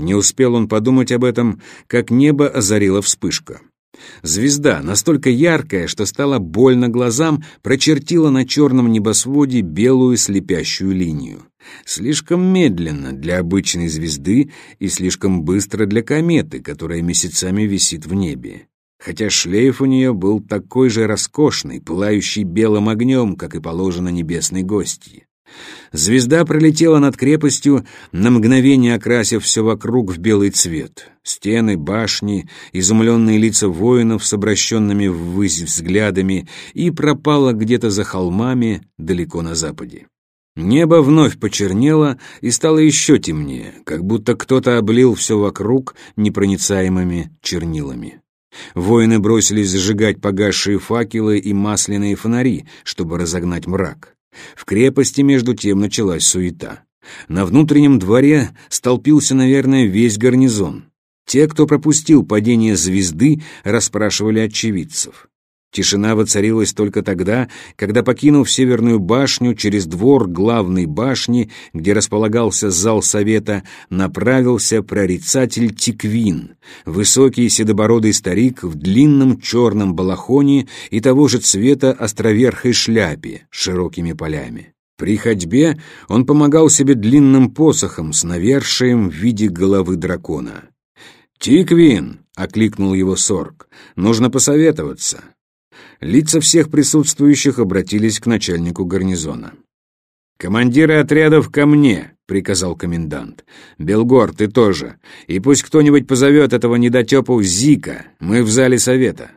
Не успел он подумать об этом, как небо озарила вспышка. Звезда, настолько яркая, что стала больно глазам, прочертила на черном небосводе белую слепящую линию. Слишком медленно для обычной звезды и слишком быстро для кометы, которая месяцами висит в небе. Хотя шлейф у нее был такой же роскошный, пылающий белым огнем, как и положено небесной гости. Звезда пролетела над крепостью, на мгновение окрасив все вокруг в белый цвет. Стены, башни, изумленные лица воинов с обращенными ввысь взглядами и пропала где-то за холмами далеко на западе. Небо вновь почернело и стало еще темнее, как будто кто-то облил все вокруг непроницаемыми чернилами. Воины бросились зажигать погасшие факелы и масляные фонари, чтобы разогнать мрак. В крепости, между тем, началась суета. На внутреннем дворе столпился, наверное, весь гарнизон. Те, кто пропустил падение звезды, расспрашивали очевидцев. Тишина воцарилась только тогда, когда, покинув северную башню, через двор главной башни, где располагался зал совета, направился прорицатель Тиквин, высокий седобородый старик в длинном черном балахоне и того же цвета островерхой шляпе с широкими полями. При ходьбе он помогал себе длинным посохом с навершием в виде головы дракона. «Тиквин!» — окликнул его Сорг. «Нужно посоветоваться». Лица всех присутствующих обратились к начальнику гарнизона. «Командиры отрядов ко мне!» — приказал комендант. «Белгор, ты тоже. И пусть кто-нибудь позовет этого недотепу Зика. Мы в зале совета».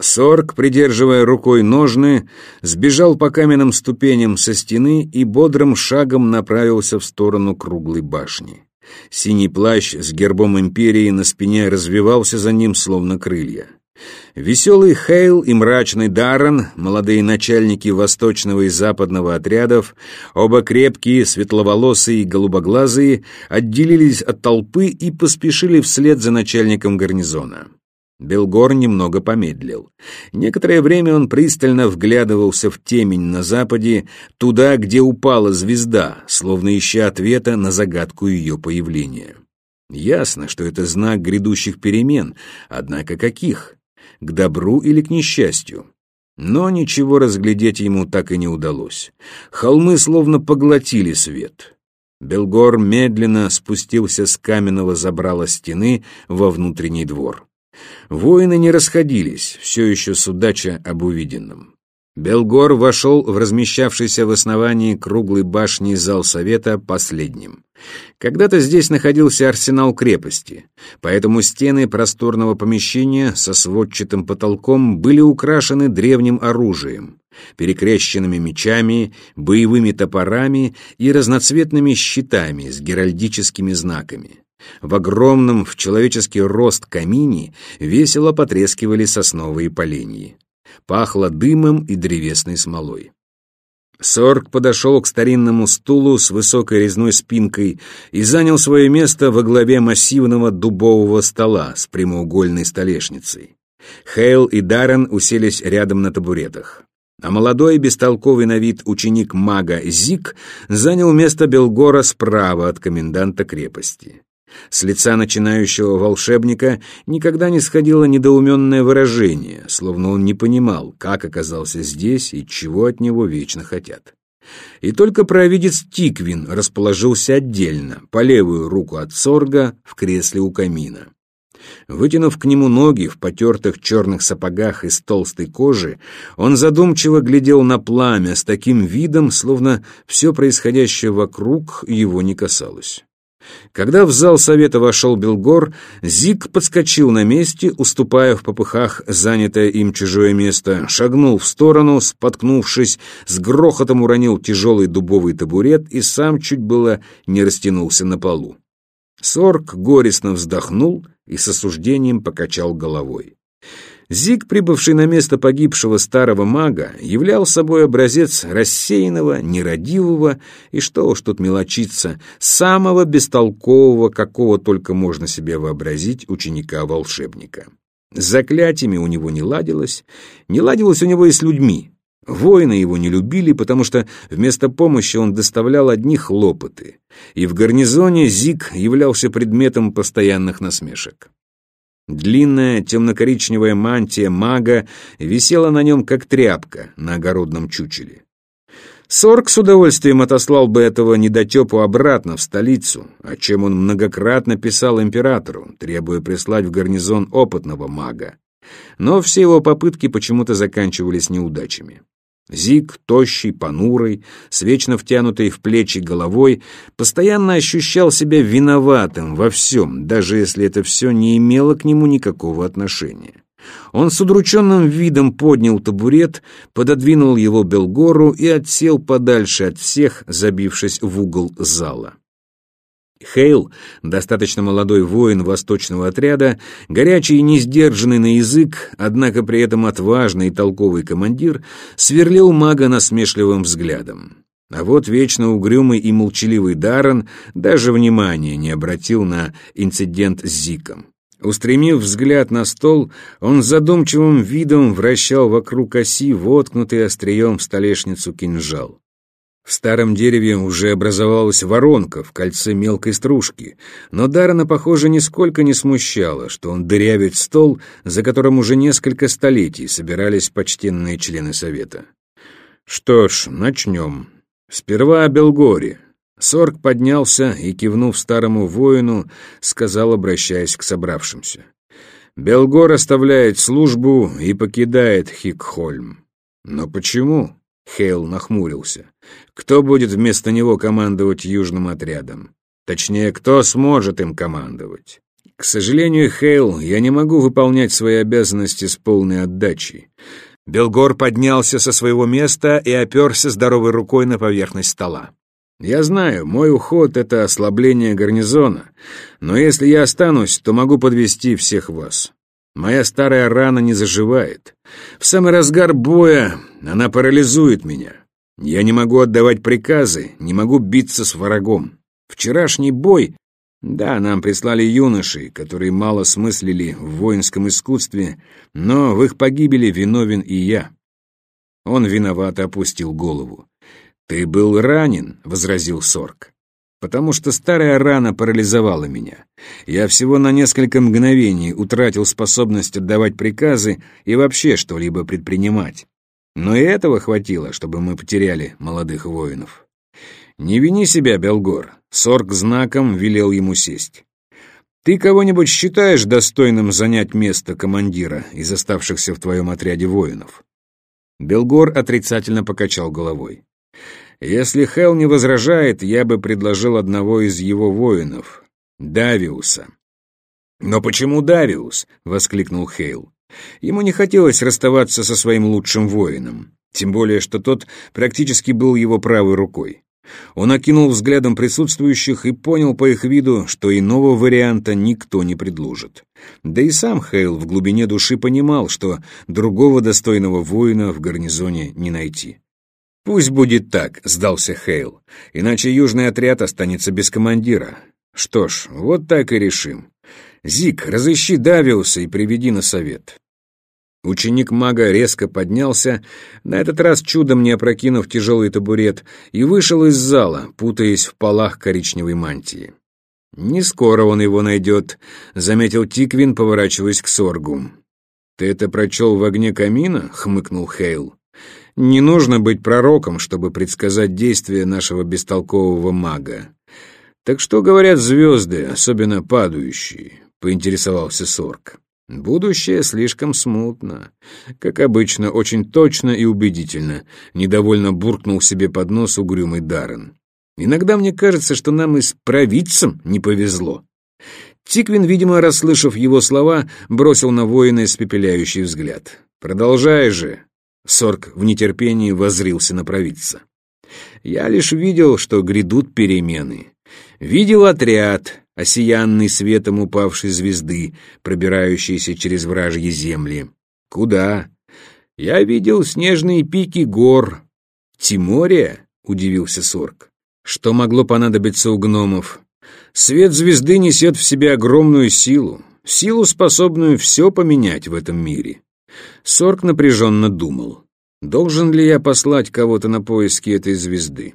Сорг, придерживая рукой ножны, сбежал по каменным ступеням со стены и бодрым шагом направился в сторону круглой башни. Синий плащ с гербом империи на спине развивался за ним, словно крылья. Веселый Хейл и мрачный Даррен, молодые начальники восточного и западного отрядов, оба крепкие, светловолосые и голубоглазые, отделились от толпы и поспешили вслед за начальником гарнизона. Белгор немного помедлил. Некоторое время он пристально вглядывался в темень на западе, туда, где упала звезда, словно ища ответа на загадку ее появления. Ясно, что это знак грядущих перемен, однако каких? К добру или к несчастью. Но ничего разглядеть ему так и не удалось. Холмы словно поглотили свет. Белгор медленно спустился с каменного забрала стены во внутренний двор. Воины не расходились, все еще судача об увиденном. Белгор вошел в размещавшийся в основании круглой башни зал совета последним. Когда-то здесь находился арсенал крепости, поэтому стены просторного помещения со сводчатым потолком были украшены древним оружием, перекрещенными мечами, боевыми топорами и разноцветными щитами с геральдическими знаками. В огромном в человеческий рост камине весело потрескивали сосновые поленья. Пахло дымом и древесной смолой. Сорг подошел к старинному стулу с высокой резной спинкой и занял свое место во главе массивного дубового стола с прямоугольной столешницей. Хейл и Даррен уселись рядом на табуретах. А молодой, бестолковый на вид ученик мага Зик занял место Белгора справа от коменданта крепости. С лица начинающего волшебника никогда не сходило недоуменное выражение, словно он не понимал, как оказался здесь и чего от него вечно хотят. И только провидец Тиквин расположился отдельно, по левую руку от Сорга, в кресле у камина. Вытянув к нему ноги в потертых черных сапогах из толстой кожи, он задумчиво глядел на пламя с таким видом, словно все происходящее вокруг его не касалось. Когда в зал совета вошел Белгор, Зик подскочил на месте, уступая в попыхах занятое им чужое место, шагнул в сторону, споткнувшись, с грохотом уронил тяжелый дубовый табурет и сам чуть было не растянулся на полу. Сорг горестно вздохнул и с осуждением покачал головой. Зиг, прибывший на место погибшего старого мага, являл собой образец рассеянного, нерадивого и, что уж тут мелочиться, самого бестолкового, какого только можно себе вообразить ученика-волшебника. С заклятиями у него не ладилось, не ладилось у него и с людьми. Воины его не любили, потому что вместо помощи он доставлял одни хлопоты, и в гарнизоне Зиг являлся предметом постоянных насмешек. Длинная темно-коричневая мантия мага висела на нем, как тряпка на огородном чучеле. Сорг с удовольствием отослал бы этого недотепу обратно в столицу, о чем он многократно писал императору, требуя прислать в гарнизон опытного мага. Но все его попытки почему-то заканчивались неудачами. Зиг, тощий, понурый, с вечно втянутой в плечи головой, постоянно ощущал себя виноватым во всем, даже если это все не имело к нему никакого отношения. Он с удрученным видом поднял табурет, пододвинул его Белгору и отсел подальше от всех, забившись в угол зала. Хейл, достаточно молодой воин восточного отряда, горячий и несдержанный на язык, однако при этом отважный и толковый командир, сверлил мага насмешливым взглядом. А вот вечно угрюмый и молчаливый Даррен даже внимания не обратил на инцидент с Зиком. Устремив взгляд на стол, он задумчивым видом вращал вокруг оси воткнутый острием в столешницу кинжал. В старом дереве уже образовалась воронка в кольце мелкой стружки, но Дарана, похоже, нисколько не смущало, что он дырявит стол, за которым уже несколько столетий собирались почтенные члены совета. Что ж, начнем. Сперва о Белгоре. Сорг поднялся и, кивнув старому воину, сказал, обращаясь к собравшимся. «Белгор оставляет службу и покидает Хикхольм. Но почему?» Хейл нахмурился. «Кто будет вместо него командовать южным отрядом? Точнее, кто сможет им командовать?» «К сожалению, Хейл, я не могу выполнять свои обязанности с полной отдачей». Белгор поднялся со своего места и оперся здоровой рукой на поверхность стола. Я знаю, мой уход — это ослабление гарнизона, но если я останусь, то могу подвести всех вас. Моя старая рана не заживает. В самый разгар боя она парализует меня. Я не могу отдавать приказы, не могу биться с врагом. Вчерашний бой... Да, нам прислали юношей, которые мало смыслили в воинском искусстве, но в их погибели виновен и я. Он виновато опустил голову. «Ты был ранен», — возразил Сорг, «потому что старая рана парализовала меня. Я всего на несколько мгновений утратил способность отдавать приказы и вообще что-либо предпринимать. Но и этого хватило, чтобы мы потеряли молодых воинов. Не вини себя, Белгор», — Сорг знаком велел ему сесть. «Ты кого-нибудь считаешь достойным занять место командира из оставшихся в твоем отряде воинов?» Белгор отрицательно покачал головой. Если Хел не возражает, я бы предложил одного из его воинов, Давиуса. «Но почему Давиус?» — воскликнул Хейл. Ему не хотелось расставаться со своим лучшим воином, тем более, что тот практически был его правой рукой. Он окинул взглядом присутствующих и понял по их виду, что иного варианта никто не предложит. Да и сам Хейл в глубине души понимал, что другого достойного воина в гарнизоне не найти. «Пусть будет так», — сдался Хейл, «иначе южный отряд останется без командира. Что ж, вот так и решим. Зик, разыщи Давиуса и приведи на совет». Ученик мага резко поднялся, на этот раз чудом не опрокинув тяжелый табурет, и вышел из зала, путаясь в полах коричневой мантии. «Не скоро он его найдет», — заметил Тиквин, поворачиваясь к Соргу. «Ты это прочел в огне камина?» — хмыкнул Хейл. Не нужно быть пророком, чтобы предсказать действия нашего бестолкового мага. Так что говорят звезды, особенно падающие, поинтересовался Сорг. Будущее слишком смутно. Как обычно, очень точно и убедительно, недовольно буркнул себе под нос угрюмый Даррен. Иногда мне кажется, что нам и с провидцем не повезло. Тиквин, видимо, расслышав его слова, бросил на воина испепеляющий взгляд. «Продолжай же, Сорг в нетерпении возрился на провидца. «Я лишь видел, что грядут перемены. Видел отряд, осиянный светом упавшей звезды, пробирающийся через вражьи земли. Куда? Я видел снежные пики гор. Тимория?» — удивился Сорг. «Что могло понадобиться у гномов? Свет звезды несет в себе огромную силу, силу, способную все поменять в этом мире. Сорг напряженно думал. Должен ли я послать кого-то на поиски этой звезды?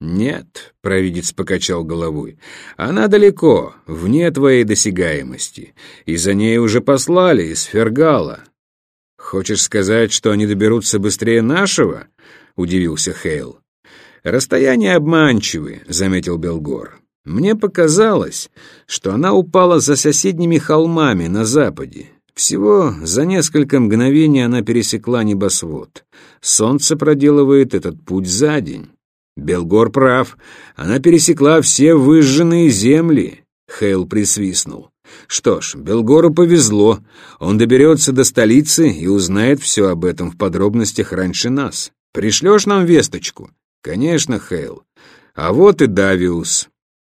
«Нет», — провидец покачал головой, — «она далеко, вне твоей досягаемости, и за ней уже послали из Фергала». «Хочешь сказать, что они доберутся быстрее нашего?» — удивился Хейл. «Расстояние обманчивы», — заметил Белгор. «Мне показалось, что она упала за соседними холмами на западе. Всего за несколько мгновений она пересекла небосвод. Солнце проделывает этот путь за день». Белгор прав. Она пересекла все выжженные земли. Хейл присвистнул. Что ж, Белгору повезло. Он доберется до столицы и узнает все об этом в подробностях раньше нас. Пришлешь нам весточку? Конечно, Хейл. А вот и Давиус.